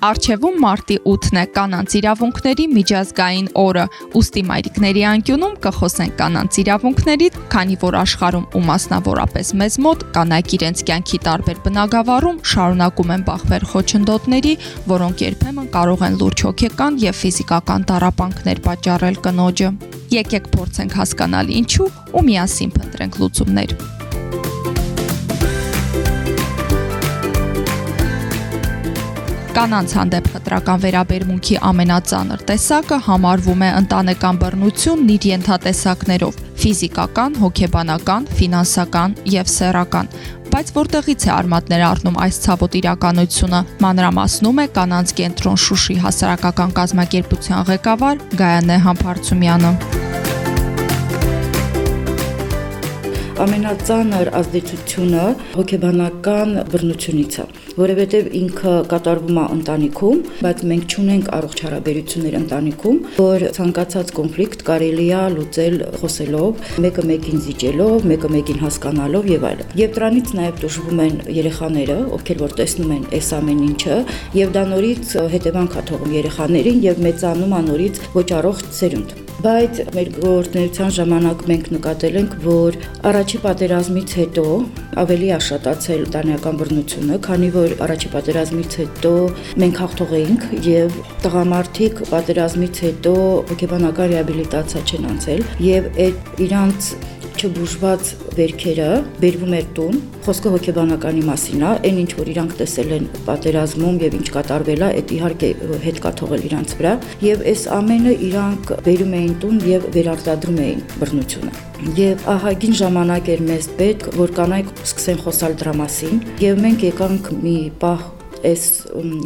Արչևում մարտի 8-ն է կանանց իրավունքների միջազգային օրը։ Ոստի մայրիկների անկյունում կխոսենք կանանց իրավունքներից, քանի որ աշխարհում ու մասնավորապես մեզ մոտ կանայք իրենց կյանքի տարբեր բնագավառում շարունակում են բախվել խոչընդոտների, որոնք երբեմն կարող են լուրջ հոգեկան եւ ֆիզիկական տառապանքներ պատճառել կնոջը։ Եկեք փորձենք հասկանալ ինչու ու միասին փնտրենք լուծումներ։ Կանանց հանդեպ խտրական վերաբերմունքի ամենածանր տեսակը համարվում է ընտանեկան բռնությունն իր ենթատեսակներով՝ ֆիզիկական, հոգեբանական, ֆինանսական եւ սեռական։ Բայց որտեղից է արմատներ առնում այս ցավոտ իրականությունը, մանրամասնում է կանանց կենտրոն Շուշի հասարակական կազմակերպության ղեկավար Գայանե Համբարձումյանը։ ամենածանր ազդեցությունը հոգեբանական բռնությունից է որովհետև ինքը կատարվում է ընտանիքում, բայց մենք չունենք առողջ հարաբերություններ ընտանիքում, որ ցանկացած կոնֆլիկտ կարելի է լուծել խոսելով, մեկը մեկին զիջելով, մեկը մեկին հասկանալով եւ այլն։ Եվ դրանից նաեւ դժվում են երեխաները, ովքեր որ տեսնում են այս ամեն ինչը, եւ դա նորից հետևանք է թողում երեխաներին եւ մեծանում է նորից ոչ առողջ սերունդ բայց մեր գործնեության ժամանակ մենք նկատել ենք, որ առաջի պատերազմից հետո ավելի աշատացել տանյական բռնությունը, քանի որ առաջի պատերազմից հետո մենք հաղթող էինք եւ տղամարդիկ պատերազմից հետո հոգեբանական ռեաբիլիտացիա չեն անցել եւ այդ իրանց չբուժված վերքերը բերվում էր տուն։ Խոսքը հոգեբանականի մասին է, այն ինչ որ իրանք տեսել են պատերազմում եւ ինչ կատարվել է, այդ իհարկե հետ կա թողել իրանց վրա, եւ այս ամենը իրանք բերում էին տուն եւ վերարտադրում էին բռնությունը։ Եվ ահագին ժամանակ էր մեզ պետք, որ կանայք սկսեն խոսալ դրա մասին, եւ մենք եկանք մի պահ այս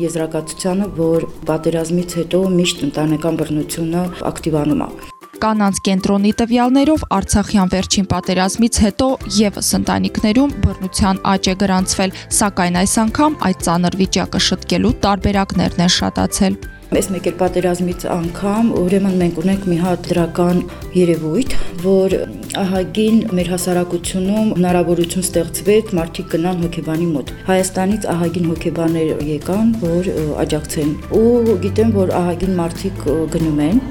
եզրակացությանը, որ պատերազմից հետո միշտ ընտանեկան բռնությունը ակտիվանում է կանանց կենտրոնի տվյալներով Արցախյան վերջին պատերազմից հետո եւս ընտանիքներում բռնության աճ է գրանցվել, սակայն այս անգամ այդ ծանր վիճակը շտկելու տարբերակներն են շատացել։ Այս մեկ էլ պատերազմից անգամ ուրեմն մենք ունենք մի հատ դրական երևույթ, որ ահագին մեր հասարակությունում հնարավորություն ստեղծվեց մարդիկ գնան հոգեբանի մոտ։ Հայաստանից ահագին հոգեբաներ եկան, որ աջակցեն։ Ու գիտեմ, որ ահագին մարդիկ գնում են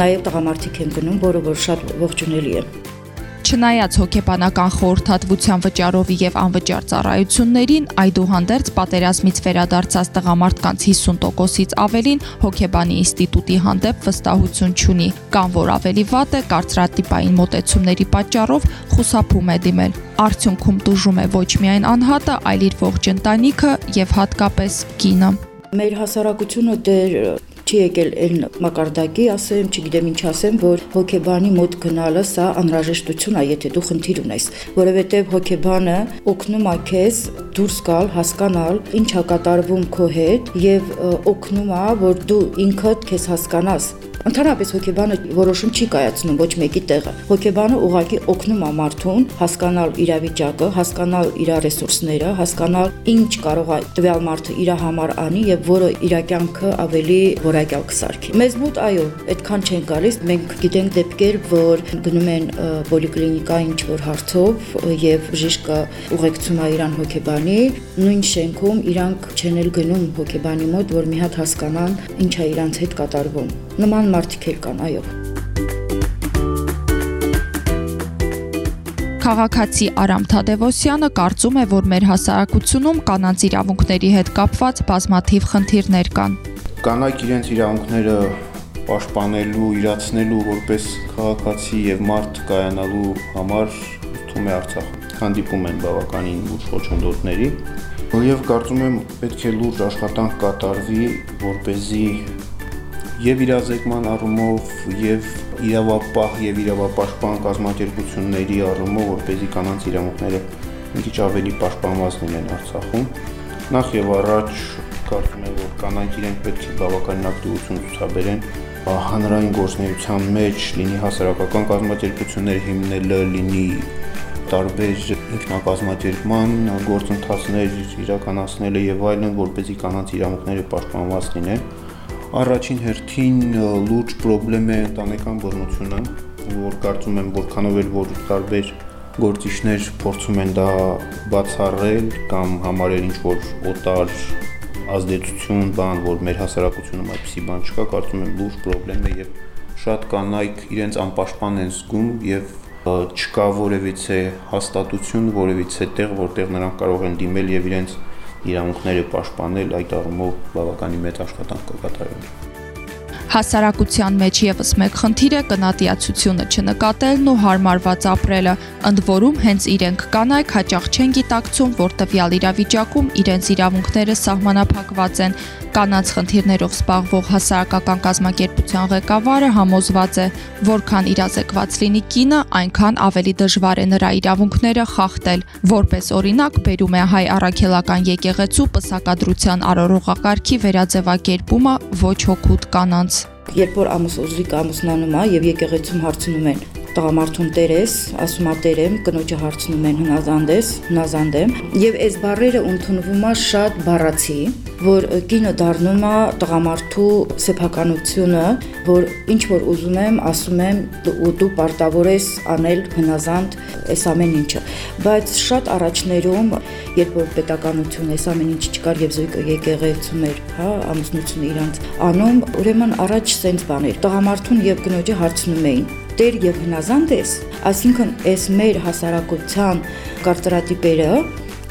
նաև տղամարդիկ են գնում, որը որ շատ ողջունելի է։ Չնայած հոգեբանական խորհրդատվության վճարովի եւ անվճար ծառայություններին, այդուհանդերձ պատերազմից վերադարձած տղամարդկանց 50%-ից ավելին հոգեբանի ինստիտուտի հանդեպ վստահություն չունի, կամ որ ավելի վատ է կարծրատիպային մոտեցումների պատճառով խուսափում է դիմել։ Արդյունքում դժում է ոչ միայն անհատը, այլ իր ողջ ընտանիքը եւ հատկապես կինը։ Մեր հասարակությունը դեր չի եկել այն մակարդակի, ասեմ, չգիտեմ ինչ ասեմ, որ հոկեբանի մոտ գնալը սա անհրաժեշտություն է, եթե դու խնդիր ունես, որովհետև հոկեբանը օգնում է քեզ դուրս գալ, հասկանալ, ինչ է կատարվում քո հետ եւ օգնում է, որ դու ինքդ քեզ հասկանաս Ընդհանրապես հոգեբանը որոշում չի կայացնում ոչ մեկի տեղը։ Հոգեբանը ուղղակի օգնում է մարդուն հասկանալ իրավիճակը, հասկանալ իր ռեսուրսները, հասկանալ ինչ կարող է տվյալ մարդը իր համար անի եւ որը իր կյանքը ավելի որակյալ կսարքի։ Մեզ մոտ այո, այդքան չեն գալիս։ Մենք գիտենք դեպքեր, որ գնում են պոլիկլինիկա ինչ որ հարցով եւ բժիշկը ուղեկցում է իրան հոգեբանի, նույն շենքում իրանք չեն էլ գնում հոգեբանի մոտ, որ մի հատ հասկանան ինչ է իրանց հետ կատարվում։ Նման մարդիկ էլ կան, այո։ Խաղաղացի Արամ Թադևոսյանը կարծում է, որ մեր հասարակությունում կանանց իրավունքների հետ կապված բազմաթիվ խնդիրներ կան։ Կանայք իրենց իրավունքները պաշտպանելու, իրացնելու որպես քաղաքացի եւ մարդ կայանալու համար թվում է Արցախ հանդիպում են բավականին լուրջ խոչընդոտների, եւ կարծում եմ պետք է լուրջ աշխատանք կատարվի, որ เป զի եւ իրազեկման առումով եւ իրավապահ եւ իրավապաշտպան կազմակերպությունների առումով, որպեսզի կանանց իրավունքները մի քիչ ավելի պաշտպանված լինեն Արցախում։ Նախ եւ առաջ կարծում եմ, որ կանայք իրենք պետք է բավականին ակտիվություն ցուցաբերեն հանրային գործնեության մեջ լինի հասարակական կազմակերպություններ հիմնելը, լինի տարբեր ինքնակազմակերպման գործընթացներ իրականացնելը եւ այլն, որպեսզի կանանց իրավունքները պաշտպանված լինեն։ Առաջին հերթին լուրջ խնդրեմ է ընտանեկան բռնությունը, որ կարծում եմ որքանով էլ որ տարբեր գործիչներ փորձում են դա բացառել կամ համարել ինչ որ օտար ազդեցություն բան, որ մեր հասարակությունում այդպիսի բան չկա, կարծում եմ լուրջ խնդրեմ է եւ շատ կանայք իրենց անպաշտպան են զգում եւ չկա որևիցե հաստատություն, որևիցե տեղ, որտեղ նրանք կարող են դիմել եւ իրենց իրավունքները պաշտպանել, այդ առումով բավականին մեծ աշխատանք կկատարել։ Հասարակության մեջ եւս մեկ խնդիր է կնատիացությունը չնկատելն ու հարմարված ապրելը, ընդ որում հենց իրենք կանայք հաճախ չեն գիտակցում, որ տվյալ իրավիճակում իրենց իրավունքները սահմանափակված են, Կանանց խնդիրներով զբաղվող հասարակական կազմակերպության ղեկավարը համոզված է, որքան իրազեկված լինի կինը, այնքան ավելի դժվար է նրա իրավունքները խախտել։ Որպես օրինակ բերում է հայ առաքելական եկեղեցու պսակադրության արարողակարգի վերաձևակերպումը ոչ հոգուտ կանանց։ Երբ որ ամուս ուզրիկ ամուսնանում է եւ եկեղեցում հարցնում են տղամարդուն տերես, ասում է տերեմ, կնոջը հարցնում են հնազանդես, հնազանդեմ, եւ այս բառերը ընդունվում է շատ բառացի, որ կինը դառնում է տղամարդու սեփականությունը, որ ինչ որ ուզում եմ, ասում եմ ու դու պարտավոր ես անել հնազանդ այս ամեն ինչը։ Բայց շատ առաջներում, երբ որ պետականություն այս ամեն ինչ չկար եւ զույգը եկեղեցում էր, հա, ամուսնությունը իրանց անում, ուրեմն առաջ սենց բաներ։ Տղամարդուն եւ կնոջը հարցնում էին տեր եւ հնազանդ ես, այսինքն այս մեր հասարակության կարծրատիպերը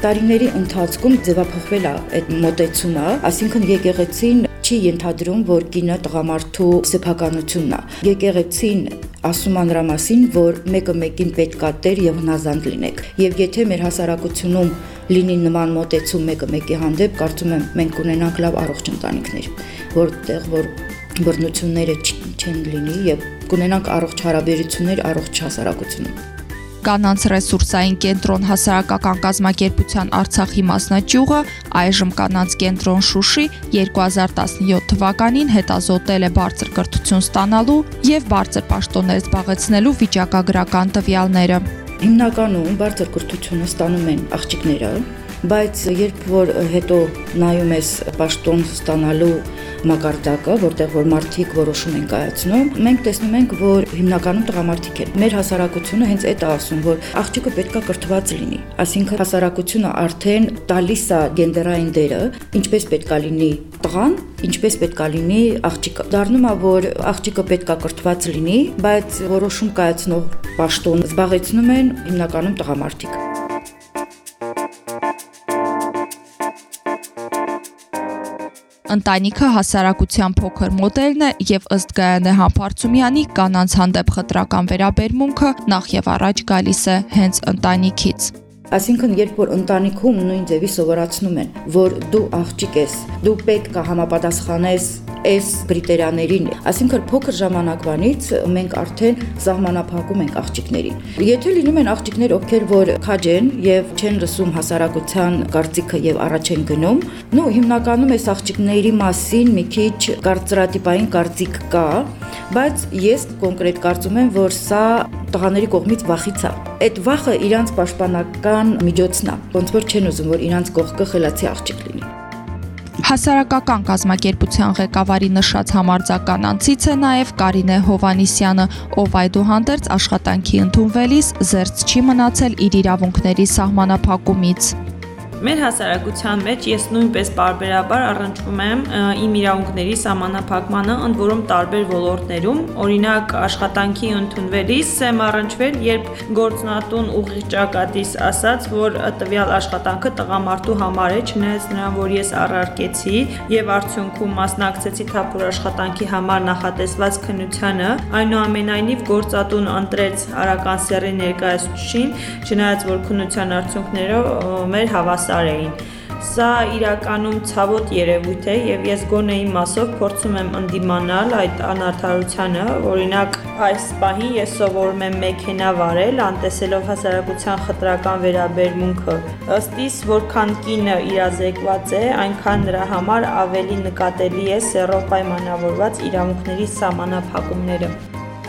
տարիների ընթացքում ձևափոխվել է այդ մոտեցումը, այսինքն եկեղեցին չի ենթադրում, որ կինը տղամարդու սեփականությունն է։ Եկեղեցին ասում է նրա մասին, որ մեկը մեկին պետքա տեր եւ հնազանդ լինեք։ Եվ եթե մեր հասարակությունում լինի նման մոտեցում մեկը մեկի հանդեպ, կարծում եմ մենք կունենանք լավ առողջ ընտանիքներ, որտեղ որ բռնությունները չեն լինի եւ կունենանք առողջ հարաբերություններ առողջ հասարակությունում։ Կանանց ռեսուրսային կենտրոն հասարակական կազմակերպության Արցախի մասնաճյուղը այժմ կանանց կենտրոն Շուշի 2017 թվականին հետազոտել է բարձր կրթություն ստանալու եւ բարձր պաշտոններ զբաղեցնելու վիճակագրական տվյալները։ Հիմնականում բարձր կրթությունը ստանում են աղջիկները, բայց երբ որ հետո նայում ես պաշտոն ստանալու մակարդակը, որտեղ որ մարդիկ որոշում են կայացնում, մենք տեսնում ենք, որ հիմնականում տղամարդիկ են։ Մեր հասարակությունը հենց այդ է ասում, որ աղջիկը պետքա կրթված լինի։ Այսինքն հասարակությունը արդեն տալիս է գենդերային դերը, ինչպես պետքա լինի տղան, ինչպես պետքա լինի աղջիկը։ Դառնում է, որ աղջիկը պետքա կրթված լինի, բայց որոշում կայացնող պաշտոն զբաղեցնում են հիմնականում տղամարդիկ։ Ընտանիքը հասարակության փոքր մոդելն է եւ ըստ Գայանե Համբարձումյանի կանանց հանդեպ խտրական վերաբերմունքը նախ եւ առաջ գալիս է հենց ընտանիքից։ Այսինքն, երբ որ ընտանիքում նույն ձևի սովորացնում են, որ դու աղջիկ ես, դու պետք է համապատասխանես այս կրիտերիաներին, այսինքն փոքր ժամանակվանից մենք արդեն սահմանափակում ենք աղջիկներին։ Եթե լինում են աղջիկներ, ովքեր որ քաջ են եւ չեն լսում հասարակության կարծիքը եւ առաջ են գնում, նո հիմնականում այս աղջիկների մասին մի քիչ կարծրատիպային կարծիք կա, բայց ես կոնկրետ կարծում եմ, որ սա տղաների կողմից վախից է։ Այդ վախը իրանց պաշտպանական միջոցն է։ Ոնց որ չեն ուզում, որ իրանց կողքը խելացի աղջիկ լինի։ Հասարակական կազմակերպության ղեկավարի նշած համարձական անցից է նաև Կարինե Հովանիսյանը, ով այդուհանդերձ աշխատանքի ընդունվելիս զերծ չի մնացել իր իրավունքների սահմանափակումից։ Մեր հասարակության մեջ ես նույնպես բարբերաբար առնչվում եմ իմ իրավունքների սահմանափակմանը, ընդ որում տարբեր ոլորտներում, օրինակ աշխատանքի ընդունվելիս եմ առնչվել, երբ գործնատուն ուղիղ ճակատիս ասաց, որ տվյալ աշխատանքը տղամարդու համար է, չնայած նրան, որ ես առարկեցի եւ արդյունքում մասնակցեցի թափուր աշխատանքի համար նախատեսված քննությանը, այնուամենայնիվ գործատուն ընտրեց արական սերի ներկայացուցիչին, չնայած որ քննության արդյունքները մեր հավաս հավասար էին։ Սա իրականում ցավոտ երևույթ է եւ ես գոնե իմ մասով փորձում եմ ընդդիմանալ այդ անարթարությանը, օրինակ այս պահին ես սովորում եմ մեքենա վարել, անտեսելով հասարակության խտրական վերաբերմունքը։ Ըստ իս, որքան կինը իրազեկված է, այնքան նրա համար ավելի նկատելի է սեռով պայմանավորված իրավունքների սահմանափակումները։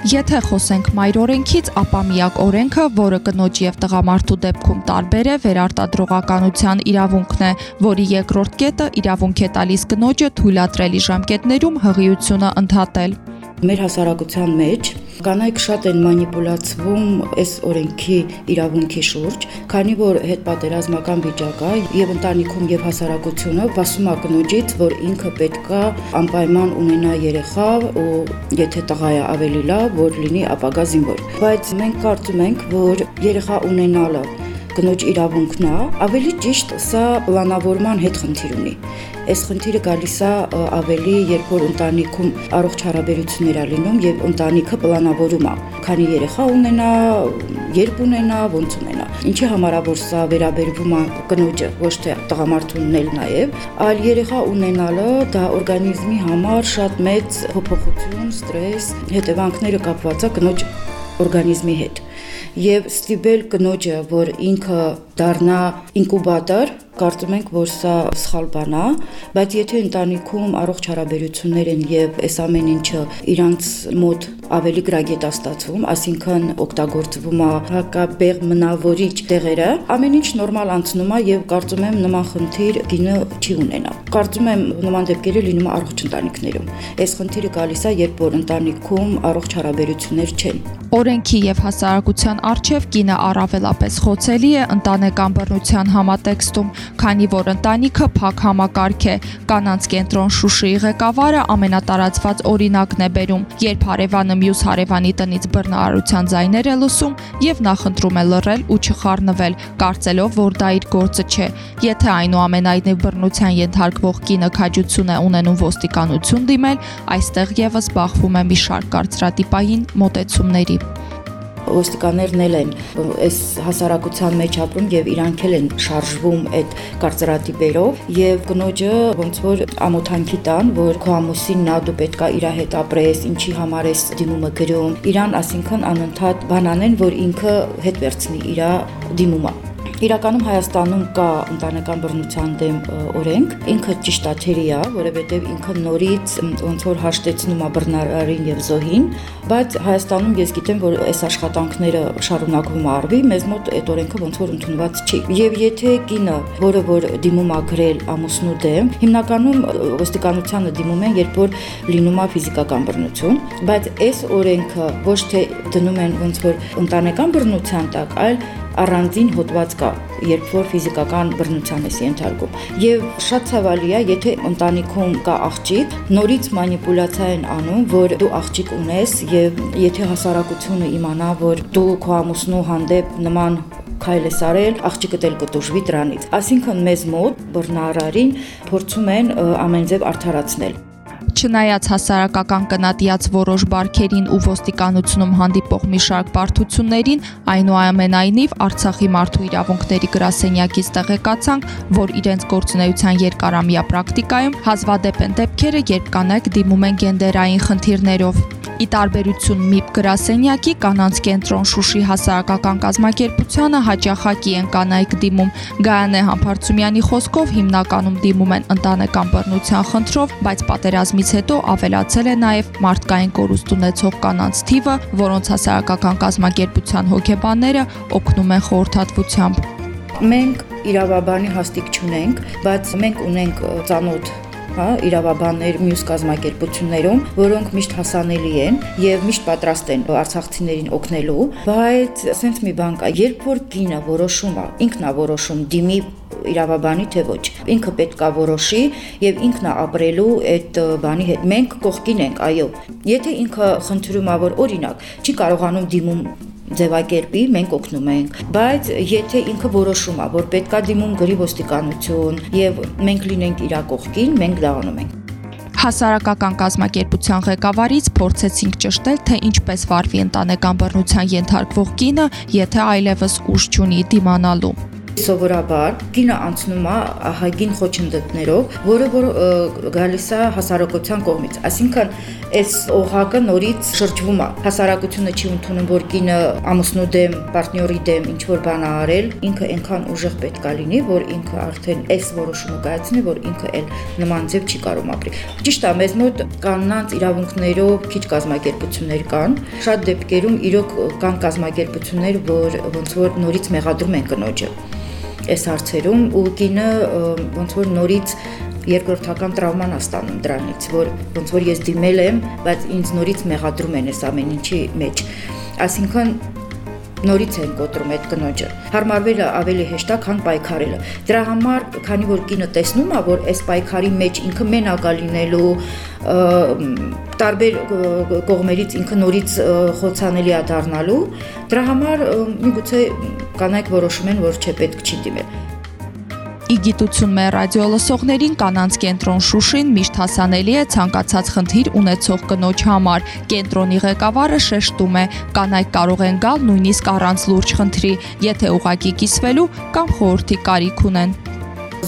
Եթե խոսենք մայր օրենքից, ապա միակ օրենքը, որը կնոջ եւ տղամարդու դեպքում տարբեր է, վերարտադրողականության իրավունքն է, որի երկրորդ կետը իրավունք է տալիս կնոջը թույլատրելի ժամկետներում հղիությունը ընդհատել։ Մեր հասարակության մեջ կանայք շատ են մանիպուլացվում այս օրենքի իրավունքի շուրջ, քանի որ հետպատերազմական վիճակը եւ ընտանիքում եւ հասարակությունը վասում է կնոջից, որ ինքը պետքա անպայման ունենա երեխա ու եթե տղա է ավելի լավ, որ լինի ապագա զինվոր։ Բայց մենք կարծում ենք, որ երեխա ունենալը կնոջ իրավունքն է, ավելի ճիշտ սա պլանավորման հետ խնդիր ունի։ Այս խնդիրը գալիս է ավելի, երբ որ ընտանիքում առողջ հարաբերություններ ա լինում եւ ընտանիքը պլանավորում է, քանի երեխա ունենա, երբ ունենա, ոնց ունենա։ Ինչի համար է որ սա վերաբերվում է կնոջը, ոչ թե տղամարդունն էլ նաեւ, այլ երեխա ունենալը դա օրգանիզմի համար շատ մեծ փոփոխություն, ստրես, հետևանքները կապված է կնոջ օրգանիզմի հետ եւ ստիպել կնոջը, որ ինքը դառնա ինկուբատոր, կարծում ենք, որ սա սխալ բան է, բայց եթե ընտանիքում առողջ հարաբերություններ են եւ այս ամեն ինչը իրանց մոտ ավելի գրագետ ստացվում, ասինքն օգտագործվում է հակաբեղ մնավորիչ տեղերը, ամեն ինչ նորմալ անցնում է եւ կարծում եմ նման խնդիր գինը չի ունենա։ Կարծում եմ նման դեպքերը լինում է առողջ ընտանիքներում։ Այս խնդիրը գալիս է, երբ որ ընտանիքում առողջ հարաբերություններ չեն։ Օրենքի եւ հասարակության արչեւ կինը առավելապես խոցելի է ընտանեկան բռնության համատեքստում, քանի որ ընտանիքը փակ համակարգ է։ Կանանց կենտրոն Շուշիի ղեկավարը ամենատարածված օրինակն է բերում, երբ հարևանը մյուս հարևանի տնից բռնարարության ձայներ է լսում եւ նախընտրում է լռել ու չխառնվել, կարծելով, որ դա իր գործը չէ։ Եթե այնուամենայնիվ բռնության ենթարկվող կինը քաջություն է ունենում ոստիկանություն դիմել, այստեղ եւս բախվում է մի շարք կարծրատիպային մոտեցումների ոստիկաններն էլ են այս հասարակության մեջ ապրում եւ իրանք էլ են շարժվում այդ կարծրատիպերով եւ կնոջը ոնց որ ամոթանքի տան, որ քո ամուսինն ա դու պետքա իր հետ ապրես, ինչի համար ես դիմումը գրում։ Իրան ասինքն անընդհատ բանանեն, որ ինքը հետ վերցնի իր դիմումը։ Իրականում Հայաստանում կա ընտանեկան բռնության դեմ օրենք, ինքը ճիշտ է թերի է, որովհետև ինքը նորից ոնց որ հաշտեցնում է բռնարարին եւ զոհին, բայց Հայաստանում ես գիտեմ, որ այս աշխատանքները շարունակվում արվի, մեզ մոտ այդ օրենքը ոնց որ ընդունված չի։ Եվ եթե կինը, որը որ դիմում է գրել ամուսնու դեմ, հիմնականում ոստիկանությանը դիմում են, երբ որ լինում է ֆիզիկական բռնություն, բայց այս օրենքը ոչ թե դնում են ոնց որ ընտանեկան բռնության տակ, այլ առանձին հոդված կա, երբ որ ֆիզիկական բռնության ես ենթարկում։ Եվ շատ ցավալի է, եթե ընտանիքում կա աղջիկ, նորից մանիպուլյացիա են անում, որ դու աղջիկ ունես եւ եթե հասարակությունը իմանա, որ դու քո ամուսնու հանդեպ նման քայլ ես արել, աղջիկը դել կտուժվի դրանից։ Այսինքն մեզ մոտ բռնարարին փորձում են ամենձև արդարացնել։ Չնայած հասարակական կնատիած որոշ բարքերին ու ոստիկանությունում հանդիպող մի շարք բարդություններին, այնուամենայնիվ Արցախի մարդու իրավունքների գրասենյակից տեղեկացանք, որ իրենց գործունեության երկարամյա պրակտիկայում հազվադեպ են դեպքերը, երբ կանայք դիմում են գենդերային խնդիրներով։ Ի տարբերություն ՄԻՊ գրասենյակի կանանց կենտրոն Շուշի հասարակական կազմակերպությանը հաճախակի են կանայք դիմում։ Գայանե Համբարձումյանի խոսքով հիմնականում դիմում են ընտանեկան բռնության խնդրով, բայց պատերազմից հետո ավելացել է նաև մարդկային կորուստ ունեցող կանանց թիվը, որոնց հասարակական կազմակերպության հոգեբանները օգնում են խորհրդատվությամբ։ Մենք իրավաբանի հաստիկ չունենք, բայց մենք ունենք ծանոթ հա, իրավաբաններ մյուս կազմակերպություններում, որոնք միշտ հասանելի են եւ միշտ պատրաստ են արցախցիներին օգնելու, բայց ասենց մի բան կա, երբ որ կինը որոշում է, ինքն է որոշում դիմի իրավաբանի թե ոչ։ Ինքը պետք է որոշի եւ ինքն է ապրելու այդ բանի հետ։ Մենք կողքին ենք, այո։ Եթե ինքը խնդրում է, որ օրինակ չի կարողանում դիմում ձևակերպի, մենք օգնում ենք, բայց եթե ինքը որոշում է, որ պետքա դիմում գրի ոստիկանություն եւ մենք լինենք իր կողքին, մենք դա անում ենք։ Հասարակական կազմակերպության ղեկավարից փորձեցինք ճշտել, թե ինչպես վարվի ընտանեկան բռնության ենթարկվող կինը, եթե այլևս ուժ չունի դիմանալու։ Սովորաբար գինը անցնում է ահագին խոչընդոտներով, որը որ գալիս է հասարակության կողմից։ Այսինքն այս օղակը նորից շրջվում է։ Հասարակությունը չի ընդունում, որ կինը ամուսնու դեմ, պարտնյորի դեմ ինչ որ բան արել, ինքը այնքան ուժեղ պետք է լինի, որ ինքը արդեն այս որոշումը կայացնի, որ ինքը այլ նման ձև չի կարող ապրի։ Ճիշտ է, մեզ մոտ կանանց իրավունքներով քիչ կազմակերպություններ կան։ Շատ դեպքերում իրոք կան կազմակերպություններ, որ ոնց որ նորից մեղադրում են կնոջը այս հարցերում ու կինը ոնց որ նորից երկրորդական տրավման աստանում դրանից, որ ոնց որ ես դիմել եմ, բայց ինձ նորից մեղադրում են այս ամեն ինչի մեջ։ Այսինքն նորից են կոտրում այդ կնոջը։ Հարմարվելը ավելի հեշտ է, քան պայքարելը։ Դրա համար, քանի որ կինը տեսնում է, որ այս պայքարի մեջ ինքը մենակ է լինելու, տարբեր կողմերից ինքը նորից խոցանելի է դառնալու, դրա համար միգուցե կանայք որոշում են, որ չէ պետք չի դիմել։ Իգիտություն մեր ռադիո լսողներին կանանց կենտրոն Շուշին միշտ հասանելի է ցանկացած խնդիր ունեցող կնոջ համար։ Կենտրոնի ղեկավարը շեշտում է, կանայք կարող են գալ նույնիսկ առանց լուրջ խնդրի, եթե ուղակի կիսվելու կամ խորհրդի կարիք ունեն։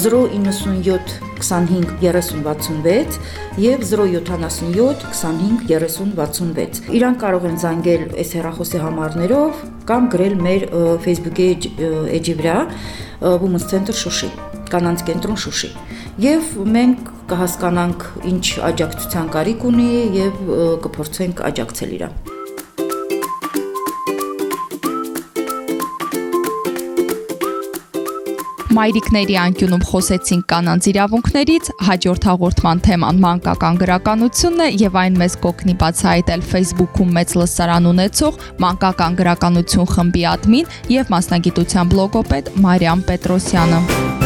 097 25 30 66 եւ 077 25 30 66։ Իրանք կարող են զանգել այս հեռախոսի համարներով կամ գրել մեր Facebook-ի էջի վրա Women's Center Շուշի, կանանց կենտրոն Շուշի։ Եվ մենք կհասկանանք ինչ աջակցության կարիք ունի եւ կփորձենք աջակցել իրան։ Մայրիկների անկյունում խոսեցինք կանանց իրավունքներից, հաջորդ հաղորդման թեման մանկական գրականությունն է եւ այն մեզ կօգնի բացահայտել Facebook-ում մեծ լսարան ունեցող մանկական գրականություն խմբի ադմին եւ մասնագիտության բլոգոպեդ Մարիամ Պետրոսյանը։